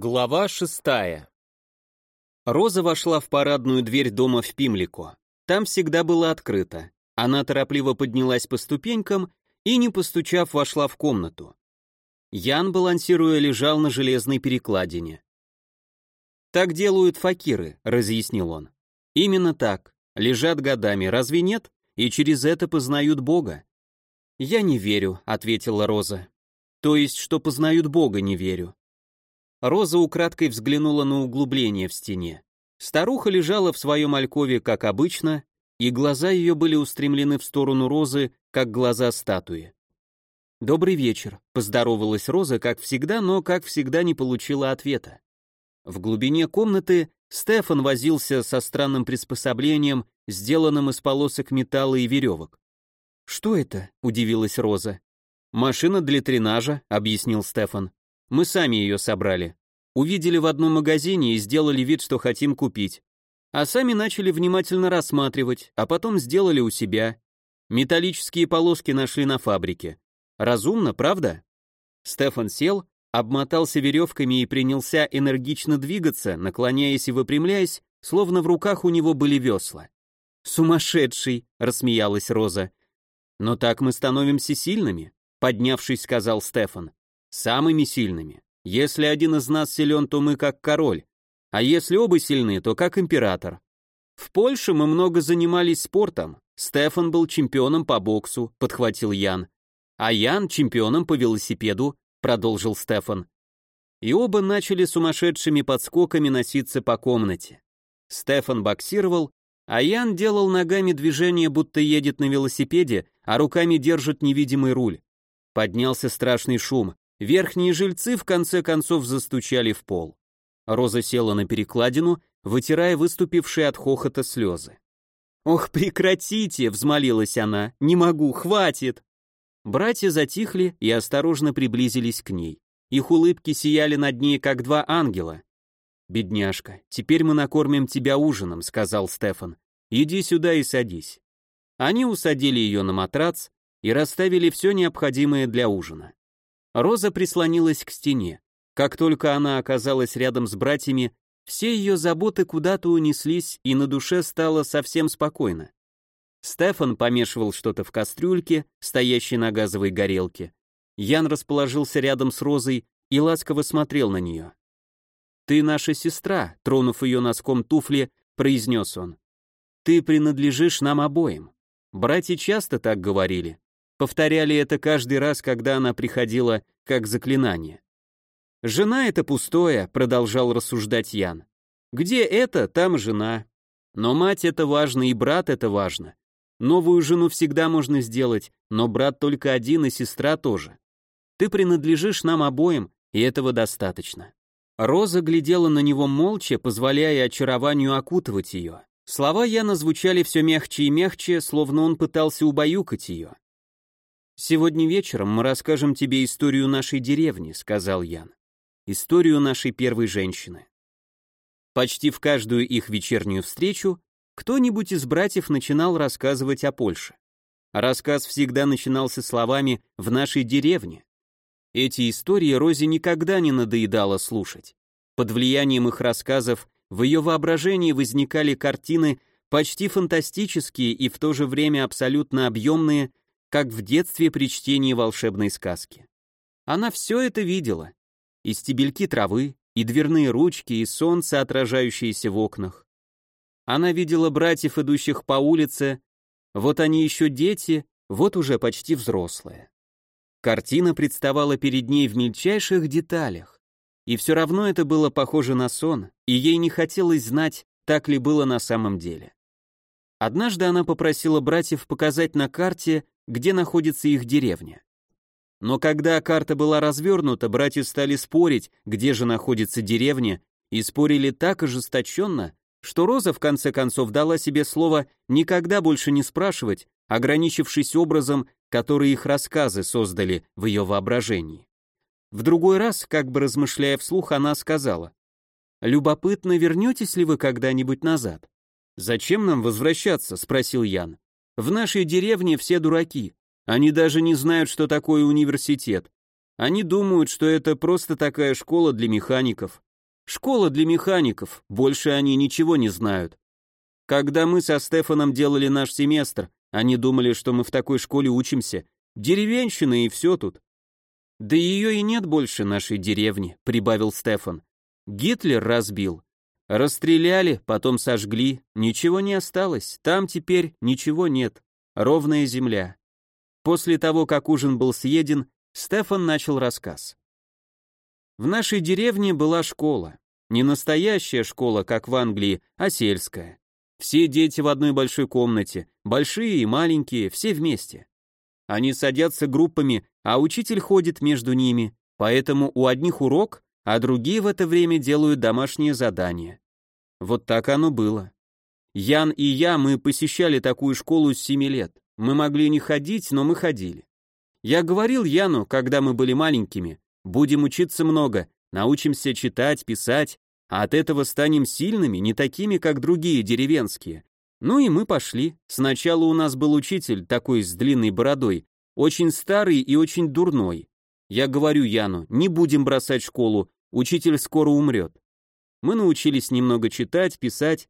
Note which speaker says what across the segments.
Speaker 1: Глава шестая. Роза вошла в парадную дверь дома в Пимлико. Там всегда было открыто. Она торопливо поднялась по ступенькам и, не постучав, вошла в комнату. Ян, балансируя, лежал на железной перекладине. «Так делают факиры», — разъяснил он. «Именно так. Лежат годами, разве нет? И через это познают Бога». «Я не верю», — ответила Роза. «То есть, что познают Бога, не верю. Роза украдкой взглянула на углубление в стене. Старуха лежала в своем алькове, как обычно, и глаза ее были устремлены в сторону Розы, как глаза статуи. «Добрый вечер», — поздоровалась Роза, как всегда, но, как всегда, не получила ответа. В глубине комнаты Стефан возился со странным приспособлением, сделанным из полосок металла и веревок. «Что это?» — удивилась Роза. «Машина для тренажа», — объяснил Стефан. Мы сами ее собрали. Увидели в одном магазине и сделали вид, что хотим купить. А сами начали внимательно рассматривать, а потом сделали у себя. Металлические полоски нашли на фабрике. Разумно, правда? Стефан сел, обмотался веревками и принялся энергично двигаться, наклоняясь и выпрямляясь, словно в руках у него были весла. «Сумасшедший!» — рассмеялась Роза. «Но так мы становимся сильными», — поднявшись, сказал Стефан. Самыми сильными. Если один из нас силен, то мы как король, а если оба сильны, то как император. В Польше мы много занимались спортом. Стефан был чемпионом по боксу, подхватил Ян. А Ян чемпионом по велосипеду, продолжил Стефан. И оба начали сумасшедшими подскоками носиться по комнате. Стефан боксировал, а Ян делал ногами движение, будто едет на велосипеде, а руками держит невидимый руль. Поднялся страшный шум. Верхние жильцы в конце концов застучали в пол. Роза села на перекладину, вытирая выступившие от хохота слезы. «Ох, прекратите!» — взмолилась она. «Не могу, хватит!» Братья затихли и осторожно приблизились к ней. Их улыбки сияли над ней, как два ангела. «Бедняжка, теперь мы накормим тебя ужином», — сказал Стефан. «Иди сюда и садись». Они усадили ее на матрац и расставили все необходимое для ужина. Роза прислонилась к стене. Как только она оказалась рядом с братьями, все ее заботы куда-то унеслись, и на душе стало совсем спокойно. Стефан помешивал что-то в кастрюльке, стоящей на газовой горелке. Ян расположился рядом с Розой и ласково смотрел на нее. «Ты наша сестра», — тронув ее носком туфли, произнес он. «Ты принадлежишь нам обоим». Братья часто так говорили. Повторяли это каждый раз, когда она приходила как заклинание. «Жена — это пустое», — продолжал рассуждать Ян. «Где это, там жена. Но мать — это важно, и брат — это важно. Новую жену всегда можно сделать, но брат только один, и сестра тоже. Ты принадлежишь нам обоим, и этого достаточно». Роза глядела на него молча, позволяя очарованию окутывать ее. Слова Яна звучали все мягче и мягче, словно он пытался убаюкать ее. «Сегодня вечером мы расскажем тебе историю нашей деревни», — сказал Ян. «Историю нашей первой женщины». Почти в каждую их вечернюю встречу кто-нибудь из братьев начинал рассказывать о Польше. Рассказ всегда начинался словами «в нашей деревне». Эти истории Розе никогда не надоедало слушать. Под влиянием их рассказов в ее воображении возникали картины почти фантастические и в то же время абсолютно объемные, как в детстве при чтении волшебной сказки. Она все это видела. И стебельки травы, и дверные ручки, и солнце, отражающееся в окнах. Она видела братьев, идущих по улице, вот они еще дети, вот уже почти взрослые. Картина представала перед ней в мельчайших деталях. И все равно это было похоже на сон, и ей не хотелось знать, так ли было на самом деле. Однажды она попросила братьев показать на карте, где находится их деревня. Но когда карта была развернута, братья стали спорить, где же находится деревня, и спорили так ожесточенно, что Роза в конце концов дала себе слово никогда больше не спрашивать, ограничившись образом, который их рассказы создали в ее воображении. В другой раз, как бы размышляя вслух, она сказала, «Любопытно, вернетесь ли вы когда-нибудь назад?» «Зачем нам возвращаться?» — спросил Ян. В нашей деревне все дураки. Они даже не знают, что такое университет. Они думают, что это просто такая школа для механиков. Школа для механиков, больше они ничего не знают. Когда мы со Стефаном делали наш семестр, они думали, что мы в такой школе учимся. Деревенщина и все тут. Да ее и нет больше нашей деревни, прибавил Стефан. Гитлер разбил. Расстреляли, потом сожгли, ничего не осталось, там теперь ничего нет, ровная земля. После того, как ужин был съеден, Стефан начал рассказ. В нашей деревне была школа. Не настоящая школа, как в Англии, а сельская. Все дети в одной большой комнате, большие и маленькие, все вместе. Они садятся группами, а учитель ходит между ними, поэтому у одних урок, а другие в это время делают домашние задания. Вот так оно было. Ян и я, мы посещали такую школу с 7 лет. Мы могли не ходить, но мы ходили. Я говорил Яну, когда мы были маленькими, будем учиться много, научимся читать, писать, а от этого станем сильными, не такими, как другие деревенские. Ну и мы пошли. Сначала у нас был учитель, такой с длинной бородой, очень старый и очень дурной. Я говорю Яну, не будем бросать школу, учитель скоро умрет. Мы научились немного читать, писать.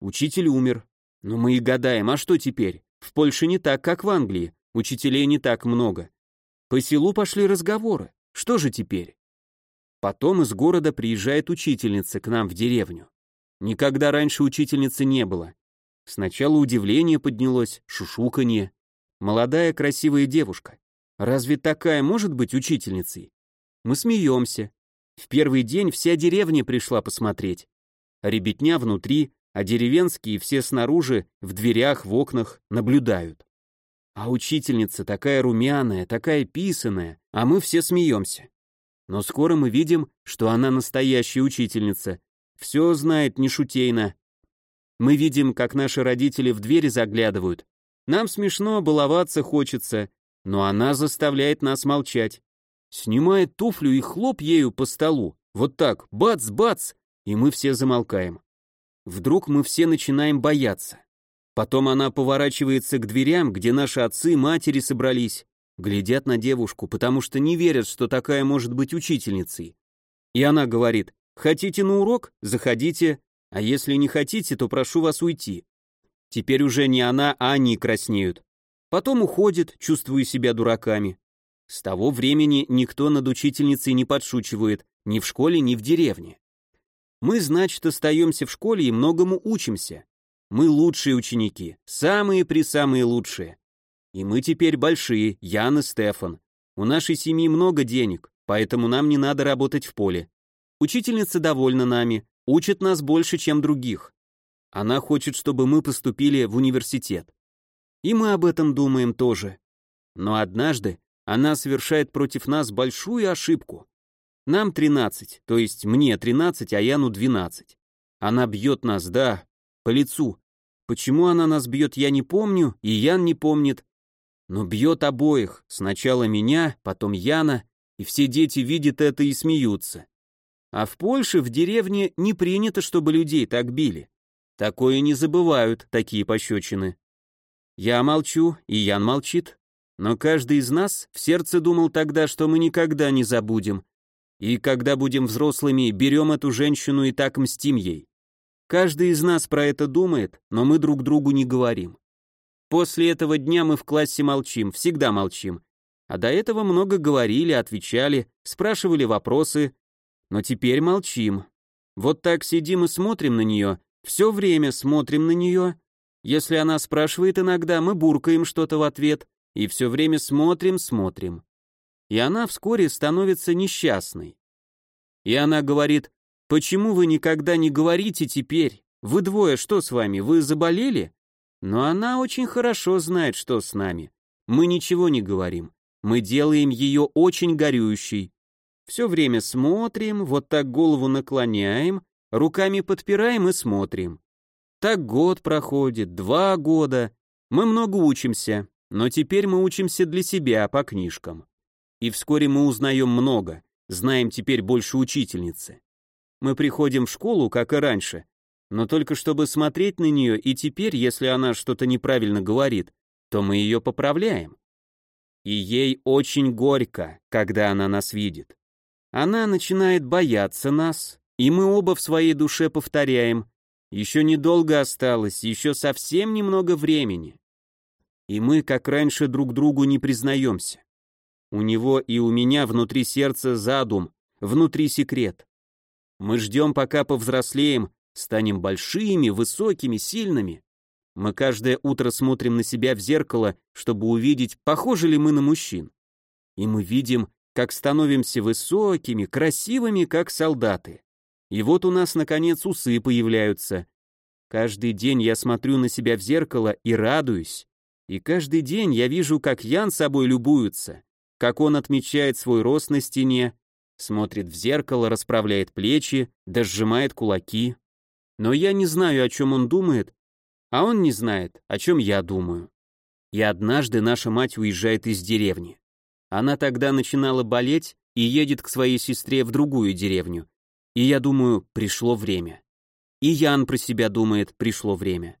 Speaker 1: Учитель умер. Но мы и гадаем, а что теперь? В Польше не так, как в Англии. Учителей не так много. По селу пошли разговоры. Что же теперь? Потом из города приезжает учительница к нам в деревню. Никогда раньше учительницы не было. Сначала удивление поднялось, шушуканье. Молодая красивая девушка. Разве такая может быть учительницей? Мы смеемся. В первый день вся деревня пришла посмотреть. Ребятня внутри, а деревенские все снаружи, в дверях, в окнах, наблюдают. А учительница такая румяная, такая писаная, а мы все смеемся. Но скоро мы видим, что она настоящая учительница. Все знает не шутейно. Мы видим, как наши родители в двери заглядывают. Нам смешно, баловаться хочется, но она заставляет нас молчать. Снимает туфлю и хлоп ею по столу. Вот так, бац-бац, и мы все замолкаем. Вдруг мы все начинаем бояться. Потом она поворачивается к дверям, где наши отцы и матери собрались, глядят на девушку, потому что не верят, что такая может быть учительницей. И она говорит, хотите на урок? Заходите, а если не хотите, то прошу вас уйти. Теперь уже не она, а они краснеют. Потом уходит, чувствуя себя дураками. С того времени никто над учительницей не подшучивает, ни в школе, ни в деревне. Мы, значит, остаемся в школе и многому учимся. Мы лучшие ученики, самые-присамые лучшие. И мы теперь большие, Ян и Стефан. У нашей семьи много денег, поэтому нам не надо работать в поле. Учительница довольна нами, учит нас больше, чем других. Она хочет, чтобы мы поступили в университет. И мы об этом думаем тоже. Но однажды она совершает против нас большую ошибку. Нам 13, то есть мне 13, а Яну 12. Она бьет нас, да, по лицу, Почему она нас бьет, я не помню, и Ян не помнит. Но бьет обоих, сначала меня, потом Яна, и все дети видят это и смеются. А в Польше, в деревне, не принято, чтобы людей так били. Такое не забывают, такие пощечины. Я молчу, и Ян молчит. Но каждый из нас в сердце думал тогда, что мы никогда не забудем. И когда будем взрослыми, берем эту женщину и так мстим ей. Каждый из нас про это думает, но мы друг другу не говорим. После этого дня мы в классе молчим, всегда молчим. А до этого много говорили, отвечали, спрашивали вопросы, но теперь молчим. Вот так сидим и смотрим на нее, все время смотрим на нее. Если она спрашивает иногда, мы буркаем что-то в ответ и все время смотрим, смотрим. И она вскоре становится несчастной. И она говорит, Почему вы никогда не говорите теперь? Вы двое, что с вами, вы заболели? Но она очень хорошо знает, что с нами. Мы ничего не говорим. Мы делаем ее очень горюющей. Все время смотрим, вот так голову наклоняем, руками подпираем и смотрим. Так год проходит, два года. Мы много учимся, но теперь мы учимся для себя по книжкам. И вскоре мы узнаем много, знаем теперь больше учительницы. Мы приходим в школу, как и раньше, но только чтобы смотреть на нее, и теперь, если она что-то неправильно говорит, то мы ее поправляем. И ей очень горько, когда она нас видит. Она начинает бояться нас, И мы оба в своей душе повторяем, еще недолго осталось, еще совсем немного времени. И мы, как раньше, друг другу не признаемся. У него и у меня внутри сердца задум, внутри секрет. Мы ждем, пока повзрослеем, станем большими, высокими, сильными. Мы каждое утро смотрим на себя в зеркало, чтобы увидеть, похожи ли мы на мужчин. И мы видим, как становимся высокими, красивыми, как солдаты. И вот у нас, наконец, усы появляются. Каждый день я смотрю на себя в зеркало и радуюсь. И каждый день я вижу, как Ян собой любуется, как он отмечает свой рост на стене, смотрит в зеркало, расправляет плечи, да сжимает кулаки. Но я не знаю, о чем он думает, а он не знает, о чем я думаю. И однажды наша мать уезжает из деревни. Она тогда начинала болеть и едет к своей сестре в другую деревню. И я думаю, пришло время. И Ян про себя думает, пришло время.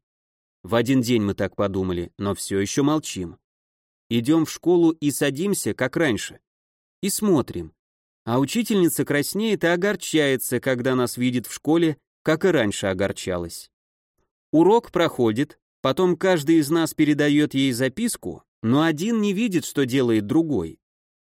Speaker 1: В один день мы так подумали, но все еще молчим. Идем в школу и садимся, как раньше. И смотрим. А учительница краснеет и огорчается, когда нас видит в школе, как и раньше огорчалась. Урок проходит, потом каждый из нас передает ей записку, но один не видит, что делает другой.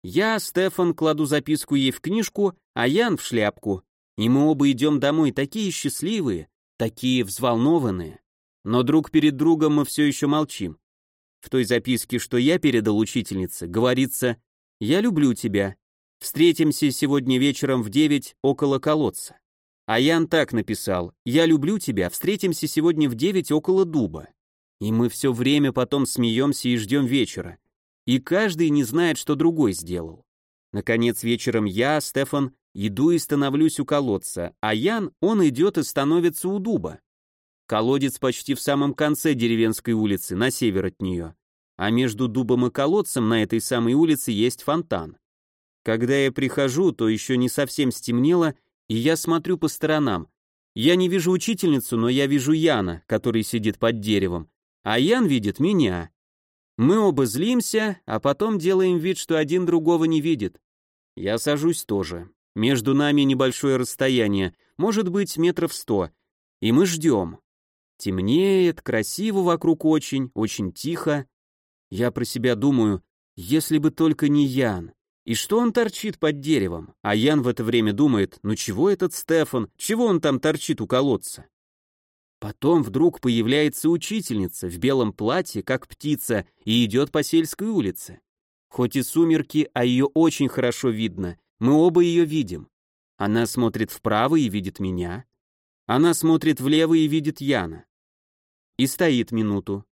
Speaker 1: Я, Стефан, кладу записку ей в книжку, а Ян в шляпку. И мы оба идем домой такие счастливые, такие взволнованные. Но друг перед другом мы все еще молчим. В той записке, что я передал учительнице, говорится «Я люблю тебя, Встретимся сегодня вечером в девять около колодца. А Ян так написал, я люблю тебя, встретимся сегодня в девять около дуба. И мы все время потом смеемся и ждем вечера. И каждый не знает, что другой сделал. Наконец вечером я, Стефан, иду и становлюсь у колодца, а Ян, он идет и становится у дуба. Колодец почти в самом конце деревенской улицы, на север от нее. А между дубом и колодцем на этой самой улице есть фонтан. Когда я прихожу, то еще не совсем стемнело, и я смотрю по сторонам. Я не вижу учительницу, но я вижу Яна, который сидит под деревом, а Ян видит меня. Мы оба злимся, а потом делаем вид, что один другого не видит. Я сажусь тоже. Между нами небольшое расстояние, может быть, метров сто, и мы ждем. Темнеет, красиво вокруг очень, очень тихо. Я про себя думаю, если бы только не Ян. И что он торчит под деревом? А Ян в это время думает, ну чего этот Стефан, чего он там торчит у колодца? Потом вдруг появляется учительница в белом платье, как птица, и идет по сельской улице. Хоть и сумерки, а ее очень хорошо видно, мы оба ее видим. Она смотрит вправо и видит меня. Она смотрит влево и видит Яна. И стоит минуту.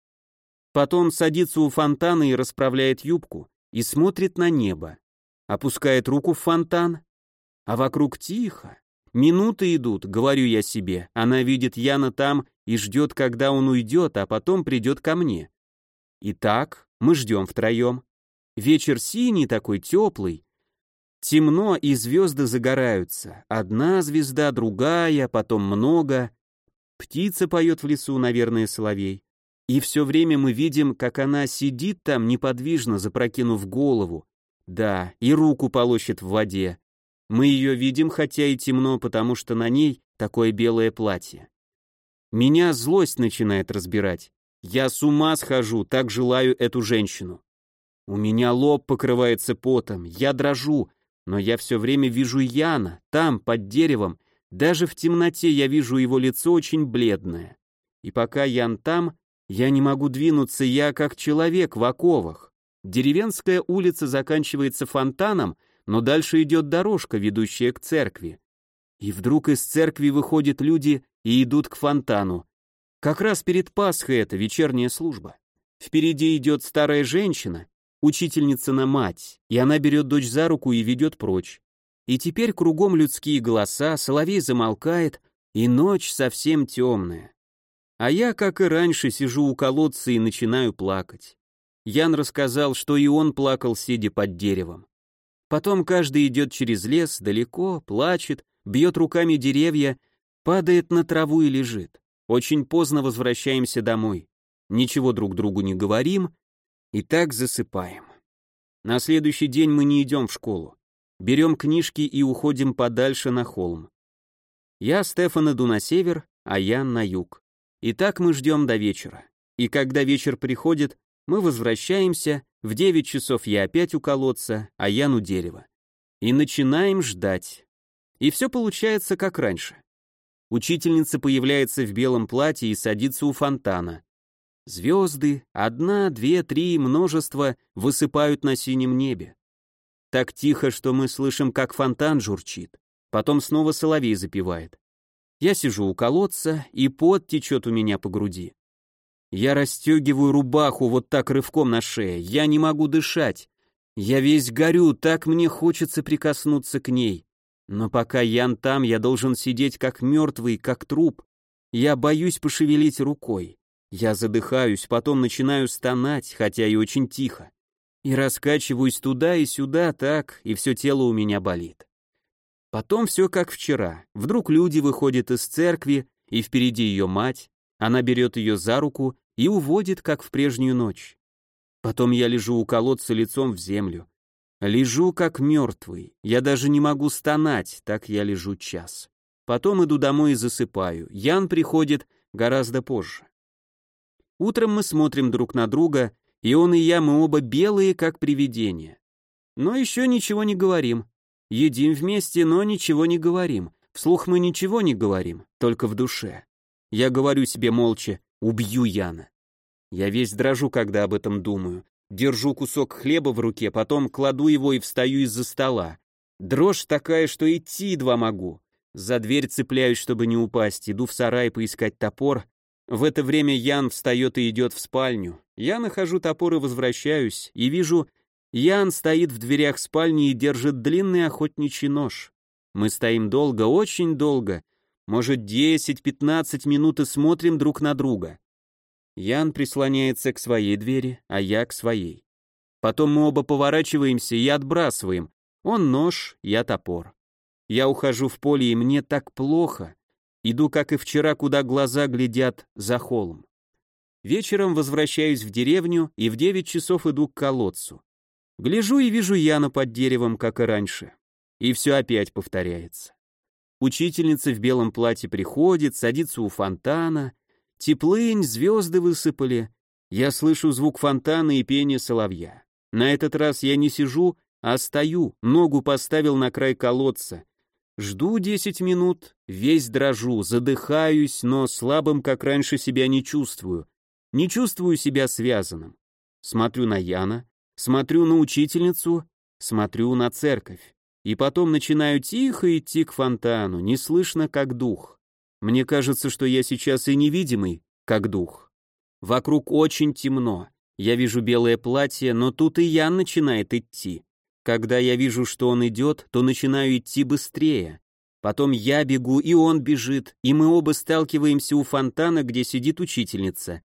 Speaker 1: Потом садится у фонтана и расправляет юбку, и смотрит на небо опускает руку в фонтан, а вокруг тихо. Минуты идут, говорю я себе, она видит Яна там и ждет, когда он уйдет, а потом придет ко мне. Итак, мы ждем втроем. Вечер синий такой, теплый. Темно, и звезды загораются. Одна звезда, другая, потом много. Птица поет в лесу, наверное, соловей. И все время мы видим, как она сидит там неподвижно, запрокинув голову, да, и руку полощет в воде. Мы ее видим, хотя и темно, потому что на ней такое белое платье. Меня злость начинает разбирать. Я с ума схожу, так желаю эту женщину. У меня лоб покрывается потом, я дрожу, но я все время вижу Яна, там, под деревом, даже в темноте я вижу его лицо очень бледное. И пока Ян там, я не могу двинуться, я как человек в оковах. Деревенская улица заканчивается фонтаном, но дальше идет дорожка, ведущая к церкви. И вдруг из церкви выходят люди и идут к фонтану. Как раз перед Пасхой это вечерняя служба. Впереди идет старая женщина, учительница на мать, и она берет дочь за руку и ведет прочь. И теперь кругом людские голоса, соловей замолкает, и ночь совсем темная. А я, как и раньше, сижу у колодца и начинаю плакать. Ян рассказал, что и он плакал, сидя под деревом. Потом каждый идет через лес, далеко, плачет, бьет руками деревья, падает на траву и лежит. Очень поздно возвращаемся домой. Ничего друг другу не говорим и так засыпаем. На следующий день мы не идем в школу. Берем книжки и уходим подальше на холм. Я, Стефан, иду на север, а Ян на юг. И так мы ждем до вечера. И когда вечер приходит, мы возвращаемся, в 9 часов я опять у колодца, а Ян у дерева. И начинаем ждать. И все получается как раньше. Учительница появляется в белом платье и садится у фонтана. Звезды, одна, две, три, множество, высыпают на синем небе. Так тихо, что мы слышим, как фонтан журчит. Потом снова соловей запевает. Я сижу у колодца, и пот течет у меня по груди. Я расстегиваю рубаху вот так рывком на шее, я не могу дышать. Я весь горю, так мне хочется прикоснуться к ней. Но пока Ян там, я должен сидеть как мертвый, как труп. Я боюсь пошевелить рукой. Я задыхаюсь, потом начинаю стонать, хотя и очень тихо. И раскачиваюсь туда и сюда так, и все тело у меня болит. Потом все как вчера. Вдруг люди выходят из церкви, и впереди ее мать. Она берет ее за руку и уводит, как в прежнюю ночь. Потом я лежу у колодца лицом в землю. Лежу как мертвый, я даже не могу стонать, так я лежу час. Потом иду домой и засыпаю. Ян приходит гораздо позже. Утром мы смотрим друг на друга, и он и я, мы оба белые, как привидения. Но еще ничего не говорим. Едим вместе, но ничего не говорим. Вслух мы ничего не говорим, только в душе. Я говорю себе молча, убью Яна. Я весь дрожу, когда об этом думаю. Держу кусок хлеба в руке, потом кладу его и встаю из-за стола. Дрожь такая, что идти едва могу. За дверь цепляюсь, чтобы не упасть, иду в сарай поискать топор. В это время Ян встает и идет в спальню. Я нахожу топор и возвращаюсь, и вижу, Ян стоит в дверях спальни и держит длинный охотничий нож. Мы стоим долго, очень долго, может 10-15 минут и смотрим друг на друга. Ян прислоняется к своей двери, а я к своей. Потом мы оба поворачиваемся и отбрасываем. Он нож, я топор. Я ухожу в поле, и мне так плохо. Иду, как и вчера, куда глаза глядят за холм. Вечером возвращаюсь в деревню и в девять часов иду к колодцу. Гляжу и вижу Яна под деревом, как и раньше. И все опять повторяется. Учительница в белом платье приходит, садится у фонтана, Теплынь, звезды высыпали. Я слышу звук фонтана и пение соловья. На этот раз я не сижу, а стою, ногу поставил на край колодца. Жду десять минут, весь дрожу, задыхаюсь, но слабым, как раньше, себя не чувствую. Не чувствую себя связанным. Смотрю на Яна, смотрю на учительницу, смотрю на церковь. И потом начинаю тихо идти к фонтану, не слышно, как дух. Мне кажется, что я сейчас и невидимый, как дух. Вокруг очень темно. Я вижу белое платье, но тут и я начинает идти. Когда я вижу, что он идет, то начинаю идти быстрее. Потом я бегу, и он бежит, и мы оба сталкиваемся у фонтана, где сидит учительница.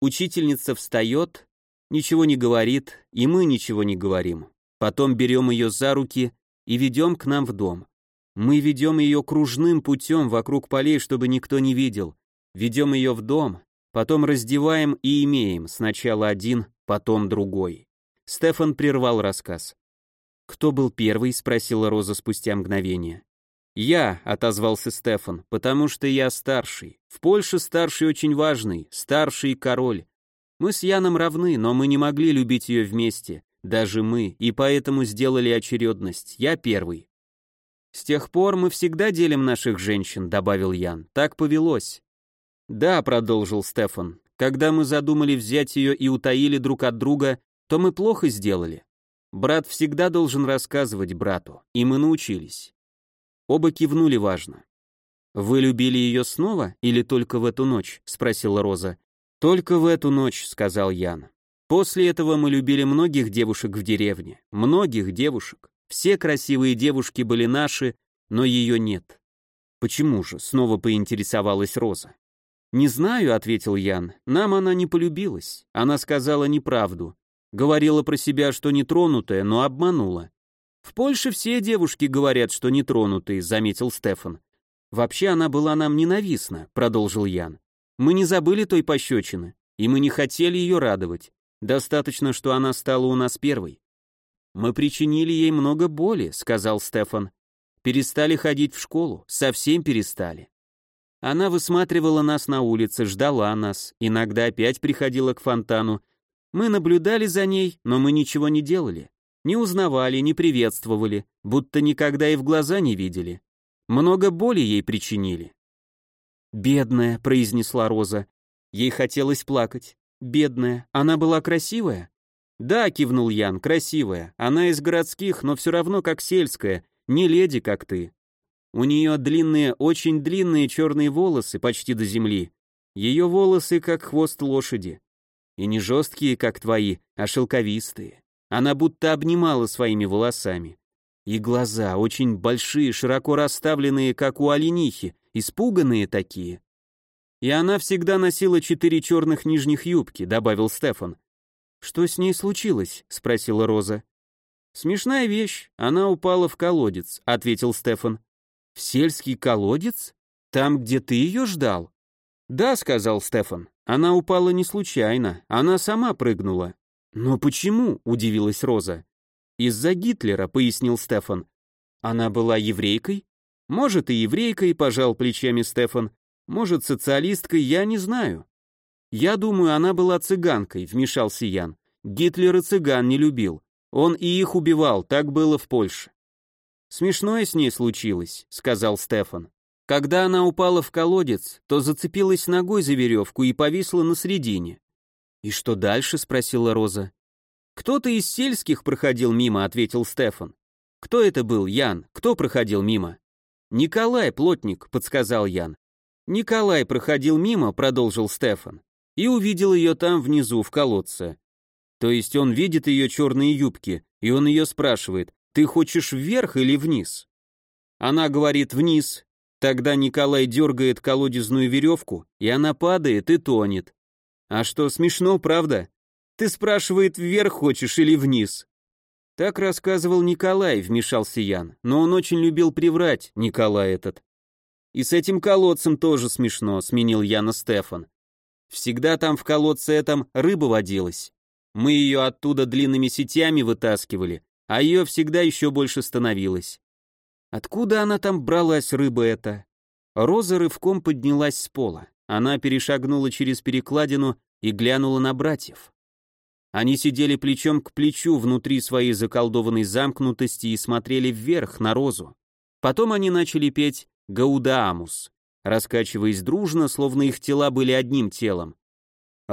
Speaker 1: Учительница встает, ничего не говорит, и мы ничего не говорим. Потом берем ее за руки и ведем к нам в дом. Мы ведем ее кружным путем вокруг полей, чтобы никто не видел. Ведем ее в дом, потом раздеваем и имеем, сначала один, потом другой. Стефан прервал рассказ. «Кто был первый?» — спросила Роза спустя мгновение. «Я», — отозвался Стефан, — «потому что я старший. В Польше старший очень важный, старший король. Мы с Яном равны, но мы не могли любить ее вместе, даже мы, и поэтому сделали очередность. Я первый. «С тех пор мы всегда делим наших женщин», — добавил Ян. «Так повелось». «Да», — продолжил Стефан, — «когда мы задумали взять ее и утаили друг от друга, то мы плохо сделали. Брат всегда должен рассказывать брату, и мы научились». Оба кивнули важно. «Вы любили ее снова или только в эту ночь?» — спросила Роза. «Только в эту ночь», — сказал Ян. «После этого мы любили многих девушек в деревне. Многих девушек. Все красивые девушки были наши, но ее нет. Почему же? Снова поинтересовалась Роза. Не знаю, ответил Ян. Нам она не полюбилась. Она сказала неправду. Говорила про себя, что нетронутая, но обманула. В Польше все девушки говорят, что нетронутые, заметил Стефан. Вообще она была нам ненавистна, продолжил Ян. Мы не забыли той пощечины, и мы не хотели ее радовать. Достаточно, что она стала у нас первой. «Мы причинили ей много боли», — сказал Стефан. Перестали ходить в школу, совсем перестали. Она высматривала нас на улице, ждала нас, иногда опять приходила к фонтану. Мы наблюдали за ней, но мы ничего не делали. Не узнавали, не приветствовали, будто никогда и в глаза не видели. Много боли ей причинили. «Бедная», — произнесла Роза. Ей хотелось плакать. «Бедная. Она была красивая?» «Да», — кивнул Ян, — «красивая. Она из городских, но все равно как сельская, не леди, как ты. У нее длинные, очень длинные черные волосы, почти до земли. Ее волосы, как хвост лошади. И не жесткие, как твои, а шелковистые. Она будто обнимала своими волосами. И глаза, очень большие, широко расставленные, как у оленихи, испуганные такие. И она всегда носила четыре черных нижних юбки, добавил Стефан. Что с ней случилось? спросила Роза. Смешная вещь, она упала в колодец, ответил Стефан. В сельский колодец? Там, где ты ее ждал? Да, сказал Стефан. Она упала не случайно, она сама прыгнула. Но почему? удивилась Роза. Из-за Гитлера, пояснил Стефан. Она была еврейкой? Может, и еврейкой, пожал плечами Стефан. Может, социалисткой, я не знаю. Я думаю, она была цыганкой, вмешался Ян. Гитлер и цыган не любил. Он и их убивал, так было в Польше. Смешное с ней случилось, сказал Стефан. Когда она упала в колодец, то зацепилась ногой за веревку и повисла на средине. И что дальше? спросила Роза. Кто-то из сельских проходил мимо, ответил Стефан. Кто это был, Ян? Кто проходил мимо? Николай, плотник, подсказал Ян. Николай проходил мимо, продолжил Стефан, и увидел ее там внизу в колодце. То есть он видит ее черные юбки, и он ее спрашивает, ты хочешь вверх или вниз? Она говорит вниз. Тогда Николай дергает колодезную веревку, и она падает и тонет. А что, смешно, правда? Ты спрашивает, вверх хочешь или вниз? Так рассказывал Николай, вмешался Ян, но он очень любил приврать, Николай этот. И с этим колодцем тоже смешно, сменил Яна Стефан. Всегда там в колодце этом рыба водилась. Мы ее оттуда длинными сетями вытаскивали, а ее всегда еще больше становилось. Откуда она там бралась, рыба эта? Роза рывком поднялась с пола. Она перешагнула через перекладину и глянула на братьев. Они сидели плечом к плечу внутри своей заколдованной замкнутости и смотрели вверх на Розу. Потом они начали петь «Гаудаамус», раскачиваясь дружно, словно их тела были одним телом.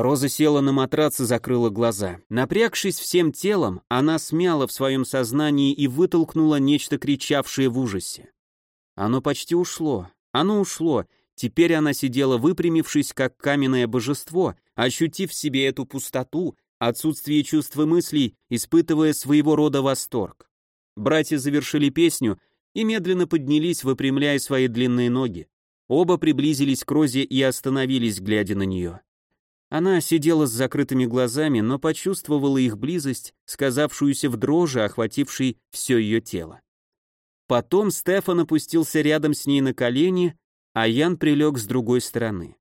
Speaker 1: Роза села на матрац и закрыла глаза. Напрягшись всем телом, она смяла в своем сознании и вытолкнула нечто кричавшее в ужасе. Оно почти ушло. Оно ушло. Теперь она сидела выпрямившись, как каменное божество, ощутив в себе эту пустоту, отсутствие чувств и мыслей, испытывая своего рода восторг. Братья завершили песню и медленно поднялись, выпрямляя свои длинные ноги. Оба приблизились к Розе и остановились, глядя на нее. Она сидела с закрытыми глазами, но почувствовала их близость, сказавшуюся в дрожи, охватившей все ее тело. Потом Стефан опустился рядом с ней на колени, а Ян прилег с другой стороны.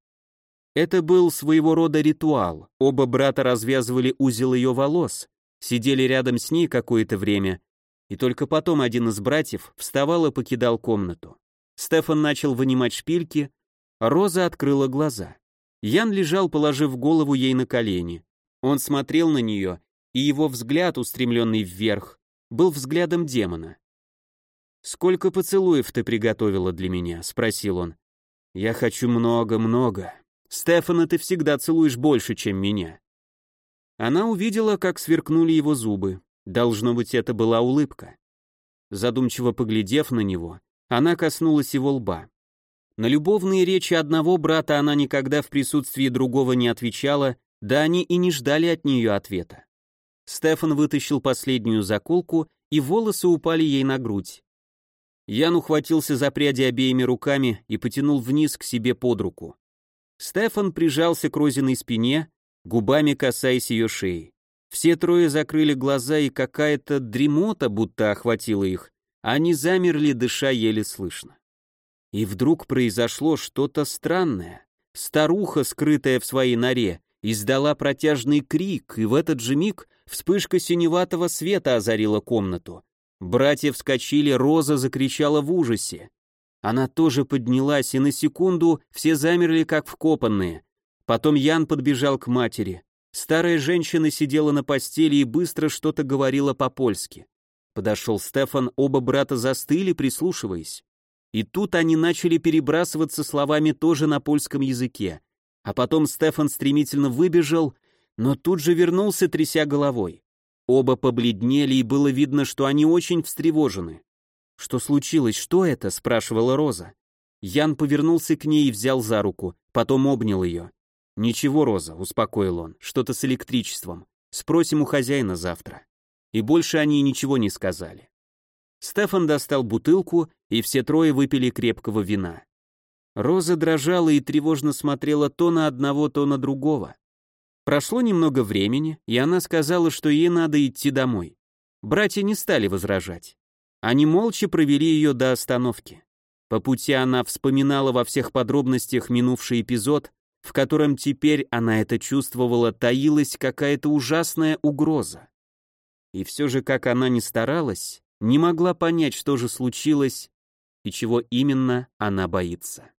Speaker 1: Это был своего рода ритуал. Оба брата развязывали узел ее волос, сидели рядом с ней какое-то время, и только потом один из братьев вставал и покидал комнату. Стефан начал вынимать шпильки, Роза открыла глаза. Ян лежал, положив голову ей на колени. Он смотрел на нее, и его взгляд, устремленный вверх, был взглядом демона. «Сколько поцелуев ты приготовила для меня?» — спросил он. «Я хочу много-много. Стефана ты всегда целуешь больше, чем меня». Она увидела, как сверкнули его зубы. Должно быть, это была улыбка. Задумчиво поглядев на него, она коснулась его лба. На любовные речи одного брата она никогда в присутствии другого не отвечала, да они и не ждали от нее ответа. Стефан вытащил последнюю заколку, и волосы упали ей на грудь. Ян ухватился за пряди обеими руками и потянул вниз к себе под руку. Стефан прижался к Розиной спине, губами касаясь ее шеи. Все трое закрыли глаза, и какая-то дремота будто охватила их. Они замерли, дыша еле слышно. И вдруг произошло что-то странное. Старуха, скрытая в своей норе, издала протяжный крик, и в этот же миг вспышка синеватого света озарила комнату. Братья вскочили, Роза закричала в ужасе. Она тоже поднялась, и на секунду все замерли как вкопанные. Потом Ян подбежал к матери. Старая женщина сидела на постели и быстро что-то говорила по-польски. Подошел Стефан, оба брата застыли, прислушиваясь. И тут они начали перебрасываться словами тоже на польском языке. А потом Стефан стремительно выбежал, но тут же вернулся, тряся головой. Оба побледнели, и было видно, что они очень встревожены. «Что случилось? Что это?» — спрашивала Роза. Ян повернулся к ней и взял за руку, потом обнял ее. «Ничего, Роза», — успокоил он, — «что-то с электричеством. Спросим у хозяина завтра». И больше они ничего не сказали. Стефан достал бутылку, и все трое выпили крепкого вина. Роза дрожала и тревожно смотрела то на одного, то на другого. Прошло немного времени, и она сказала, что ей надо идти домой. Братья не стали возражать. Они молча провели ее до остановки. По пути она вспоминала во всех подробностях минувший эпизод, в котором теперь она это чувствовала, таилась какая-то ужасная угроза. И все же, как она ни старалась, не могла понять, что же случилось и чего именно она боится.